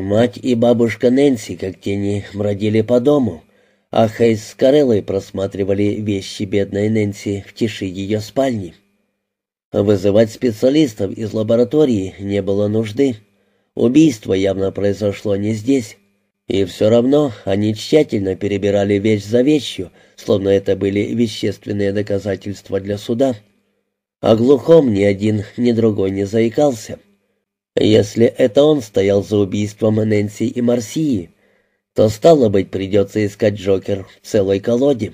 Мать и бабушка Нэнси, как тени, бродили по дому, а Хейс с Кареллой просматривали вещи бедной Нэнси в тиши ее спальни. Вызывать специалистов из лаборатории не было нужды. Убийство явно произошло не здесь. И все равно они тщательно перебирали вещь за вещью, словно это были вещественные доказательства для суда. О глухом ни один, ни другой не заикался. Если это он стоял за убийством Нэнси и Марсии, то, стало быть, придется искать Джокер в целой колоде.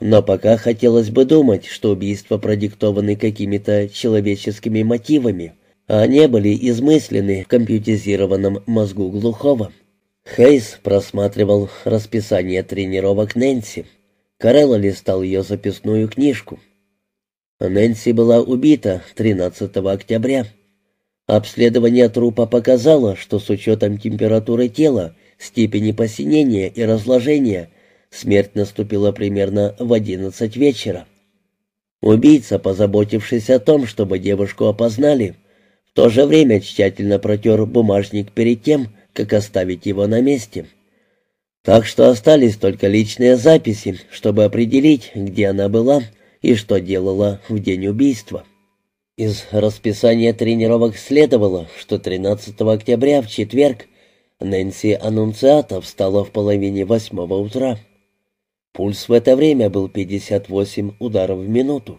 Но пока хотелось бы думать, что убийства продиктованы какими-то человеческими мотивами, а не были измыслены в компьютеризированном мозгу глухого. Хейс просматривал расписание тренировок Нэнси. Карелла листал ее записную книжку. Нэнси была убита 13 октября. Обследование трупа показало, что с учетом температуры тела, степени посинения и разложения – Смерть наступила примерно в одиннадцать вечера. Убийца, позаботившись о том, чтобы девушку опознали, в то же время тщательно протер бумажник перед тем, как оставить его на месте. Так что остались только личные записи, чтобы определить, где она была и что делала в день убийства. Из расписания тренировок следовало, что 13 октября в четверг Нэнси Аннунциата встала в половине восьмого утра. Пульс в это время был 58 ударов в минуту.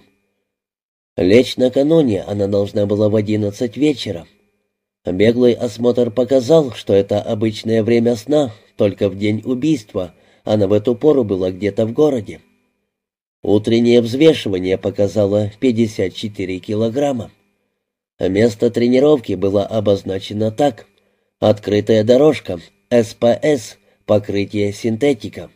Лечь накануне она должна была в 11 вечера. Беглый осмотр показал, что это обычное время сна, только в день убийства она в эту пору была где-то в городе. Утреннее взвешивание показало 54 килограмма. Место тренировки было обозначено так. Открытая дорожка, СПС, покрытие синтетика.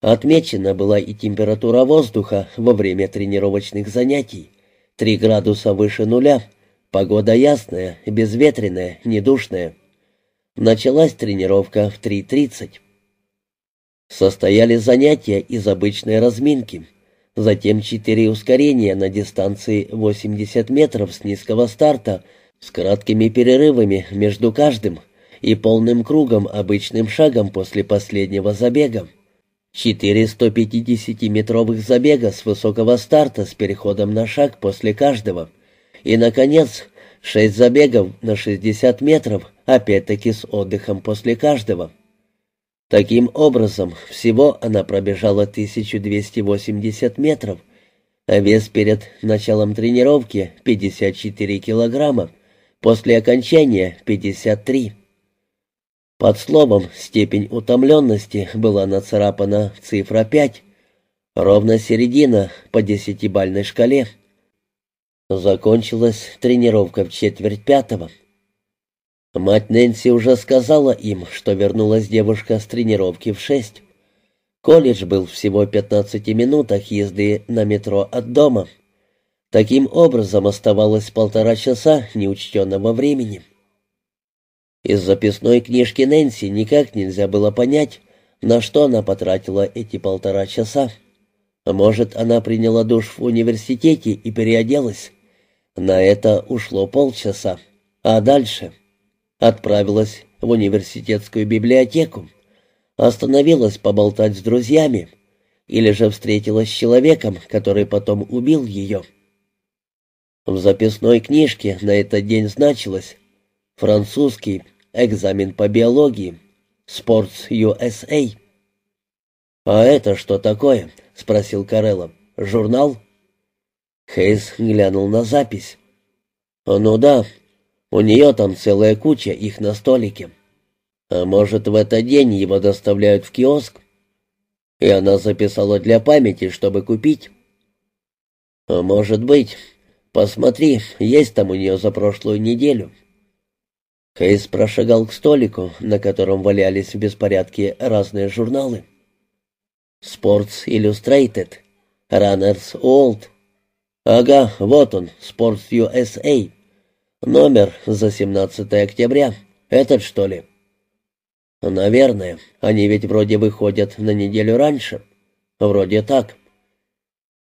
Отмечена была и температура воздуха во время тренировочных занятий. Три градуса выше нуля. Погода ясная, безветренная, недушная. Началась тренировка в 3.30. Состояли занятия из обычной разминки. Затем четыре ускорения на дистанции 80 метров с низкого старта с краткими перерывами между каждым и полным кругом обычным шагом после последнего забега. Четыре 150-метровых забега с высокого старта с переходом на шаг после каждого. И, наконец, шесть забегов на 60 метров, опять-таки с отдыхом после каждого. Таким образом, всего она пробежала 1280 метров, а вес перед началом тренировки 54 килограмма, после окончания 53 под словом «степень утомленности» была нацарапана цифра 5, ровно середина по десятибальной шкале. Закончилась тренировка в четверть пятого. Мать Нэнси уже сказала им, что вернулась девушка с тренировки в шесть. Колледж был всего в 15 минутах езды на метро от дома. Таким образом оставалось полтора часа неучтенного времени. Из записной книжки Нэнси никак нельзя было понять, на что она потратила эти полтора часа. Может, она приняла душ в университете и переоделась. На это ушло полчаса. А дальше? Отправилась в университетскую библиотеку. Остановилась поболтать с друзьями. Или же встретилась с человеком, который потом убил ее. В записной книжке на этот день значилось Французский. Экзамен по биологии. Sports USA. «А это что такое?» — спросил Карелло. «Журнал?» Хейс глянул на запись. «Ну да, у нее там целая куча их на столике. А может, в этот день его доставляют в киоск?» И она записала для памяти, чтобы купить. А «Может быть. Посмотри, есть там у нее за прошлую неделю». Хейс прошагал к столику, на котором валялись в беспорядке разные журналы. «Sports Illustrated», «Runners World». «Ага, вот он, Sports USA». «Номер за 17 октября. Этот, что ли?» «Наверное. Они ведь вроде выходят на неделю раньше. Вроде так.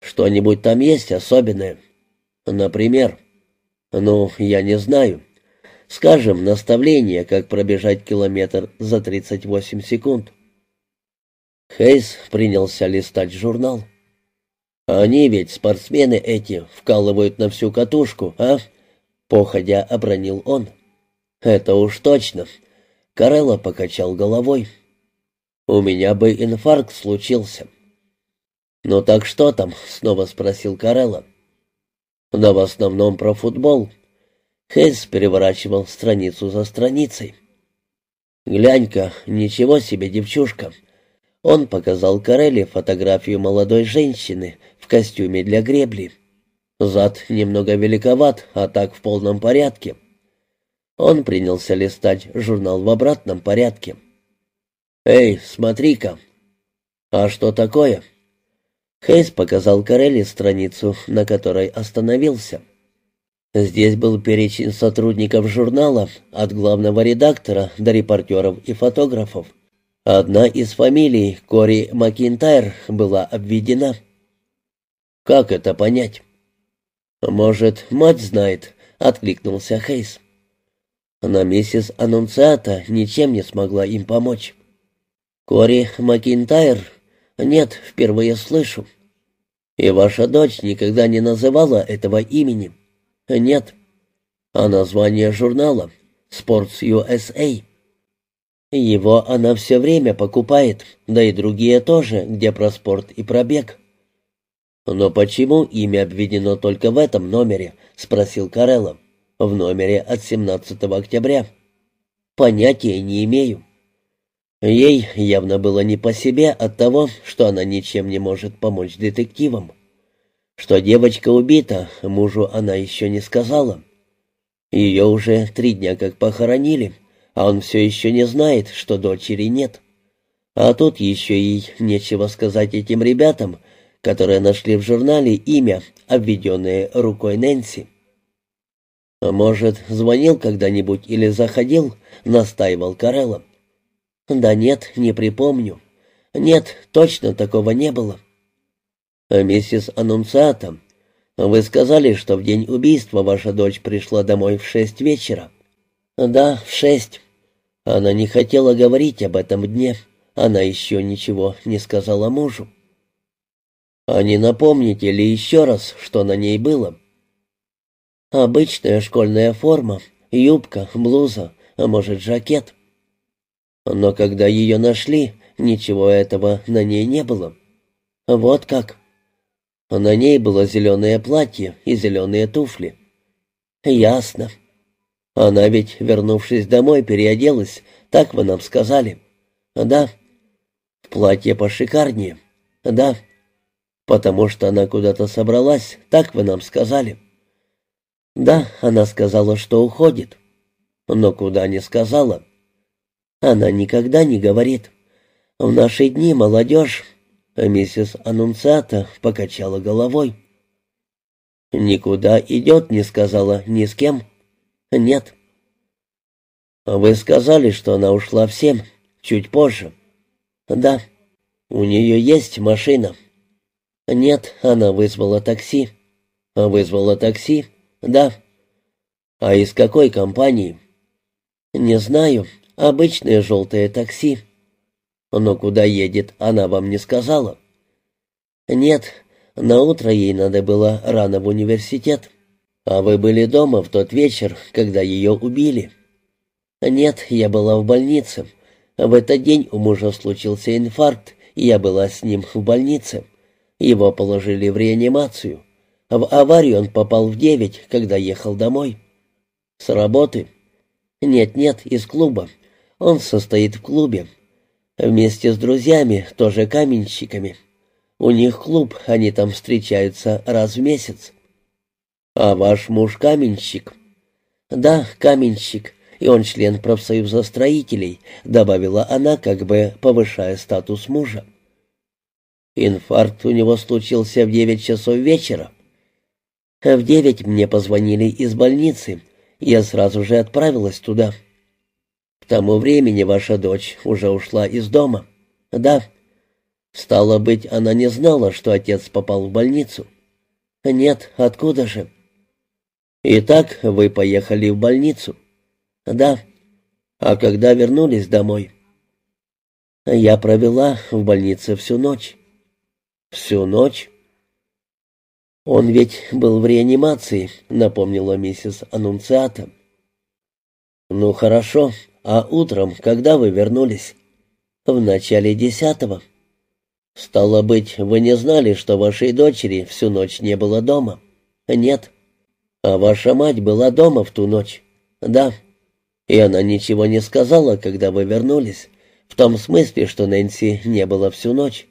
Что-нибудь там есть особенное?» «Например?» «Ну, я не знаю». Скажем, наставление, как пробежать километр за 38 секунд. Хейс принялся листать журнал. «Они ведь, спортсмены эти, вкалывают на всю катушку, а?» Походя обронил он. «Это уж точно». Карелла покачал головой. «У меня бы инфаркт случился». «Ну так что там?» — снова спросил Карелла. «Да в основном про футбол». Хейс переворачивал страницу за страницей. «Глянь-ка, ничего себе девчушка!» Он показал Карелле фотографию молодой женщины в костюме для гребли. Зад немного великоват, а так в полном порядке. Он принялся листать журнал в обратном порядке. «Эй, смотри-ка!» «А что такое?» Хейс показал Карелли страницу, на которой остановился. Здесь был перечень сотрудников журнала, от главного редактора до репортеров и фотографов. Одна из фамилий, Кори Макинтайр, была обведена. «Как это понять?» «Может, мать знает», — откликнулся Хейс. Но миссис Аннунциата ничем не смогла им помочь. «Кори Макинтайр? Нет, впервые слышу. И ваша дочь никогда не называла этого имени?» «Нет». «А название журнала? Sports USA?» «Его она все время покупает, да и другие тоже, где про спорт и пробег». «Но почему имя обведено только в этом номере?» — спросил Карелло. «В номере от 17 октября». «Понятия не имею». Ей явно было не по себе от того, что она ничем не может помочь детективам. Что девочка убита, мужу она еще не сказала. Ее уже три дня как похоронили, а он все еще не знает, что дочери нет. А тут еще и нечего сказать этим ребятам, которые нашли в журнале имя, обведенное рукой Нэнси. «А может, звонил когда-нибудь или заходил?» — настаивал Карелло. «Да нет, не припомню. Нет, точно такого не было». «Миссис Аннунциата, вы сказали, что в день убийства ваша дочь пришла домой в шесть вечера?» «Да, в шесть. Она не хотела говорить об этом дне. Она еще ничего не сказала мужу». «А не напомните ли еще раз, что на ней было?» «Обычная школьная форма, юбка, блуза, а может, жакет». «Но когда ее нашли, ничего этого на ней не было». «Вот как». На ней было зеленое платье и зеленые туфли. «Ясно. Она ведь, вернувшись домой, переоделась, так вы нам сказали». «Да». «Платье пошикарнее». «Да». «Потому что она куда-то собралась, так вы нам сказали». «Да, она сказала, что уходит». «Но куда не сказала?» «Она никогда не говорит. В наши дни молодежь а миссис Аннунциата покачала головой. «Никуда идет, не сказала ни с кем?» «Нет». «Вы сказали, что она ушла в семь, чуть позже?» «Да». «У нее есть машина?» «Нет, она вызвала такси». «Вызвала такси?» «Да». «А из какой компании?» «Не знаю. Обычное желтое такси». Но куда едет, она вам не сказала? Нет, на утро ей надо было рано в университет. А вы были дома в тот вечер, когда ее убили? Нет, я была в больнице. В этот день у мужа случился инфаркт, и я была с ним в больнице. Его положили в реанимацию. В аварию он попал в девять, когда ехал домой. С работы? Нет-нет, из клуба. Он состоит в клубе. Вместе с друзьями, тоже каменщиками. У них клуб, они там встречаются раз в месяц. А ваш муж каменщик? Да, каменщик, и он член профсоюза строителей, добавила она, как бы повышая статус мужа. Инфаркт у него случился в девять часов вечера. В девять мне позвонили из больницы, я сразу же отправилась туда. — тому времени ваша дочь уже ушла из дома. Да. Стало быть, она не знала, что отец попал в больницу. Нет, откуда же? Итак, вы поехали в больницу. «Да». «А когда вернулись домой?» «Я провела в больнице всю ночь». «Всю ночь?» «Он ведь был в реанимации», — напомнила миссис Аннунциата. «Ну хорошо. А утром, когда вы вернулись?» «В начале десятого». «Стало быть, вы не знали, что вашей дочери всю ночь не было дома?» «Нет». «А ваша мать была дома в ту ночь?» «Да». «И она ничего не сказала, когда вы вернулись?» «В том смысле, что Нэнси не было всю ночь?»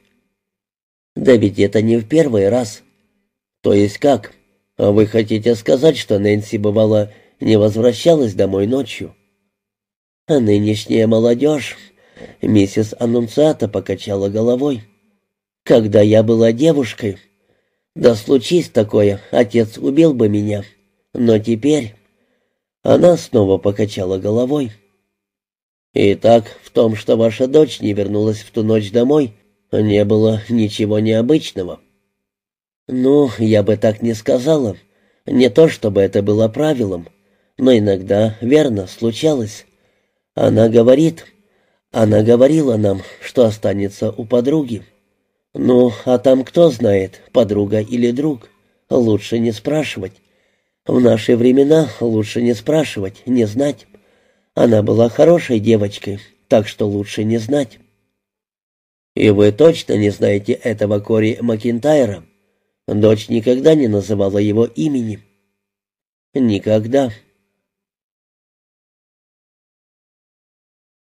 «Да ведь это не в первый раз». «То есть как? А вы хотите сказать, что Нэнси, бывало, не возвращалась домой ночью?» «А нынешняя молодежь...» Миссис Аннунциата покачала головой. «Когда я была девушкой, да случись такое, отец убил бы меня. Но теперь...» Она снова покачала головой. «Итак, в том, что ваша дочь не вернулась в ту ночь домой, не было ничего необычного». «Ну, я бы так не сказала. Не то, чтобы это было правилом, но иногда, верно, случалось. Она говорит... Она говорила нам, что останется у подруги. Ну, а там кто знает, подруга или друг. Лучше не спрашивать. В наши времена лучше не спрашивать, не знать. Она была хорошей девочкой, так что лучше не знать. И вы точно не знаете этого Кори Макинтайра? Дочь никогда не называла его имени. Никогда.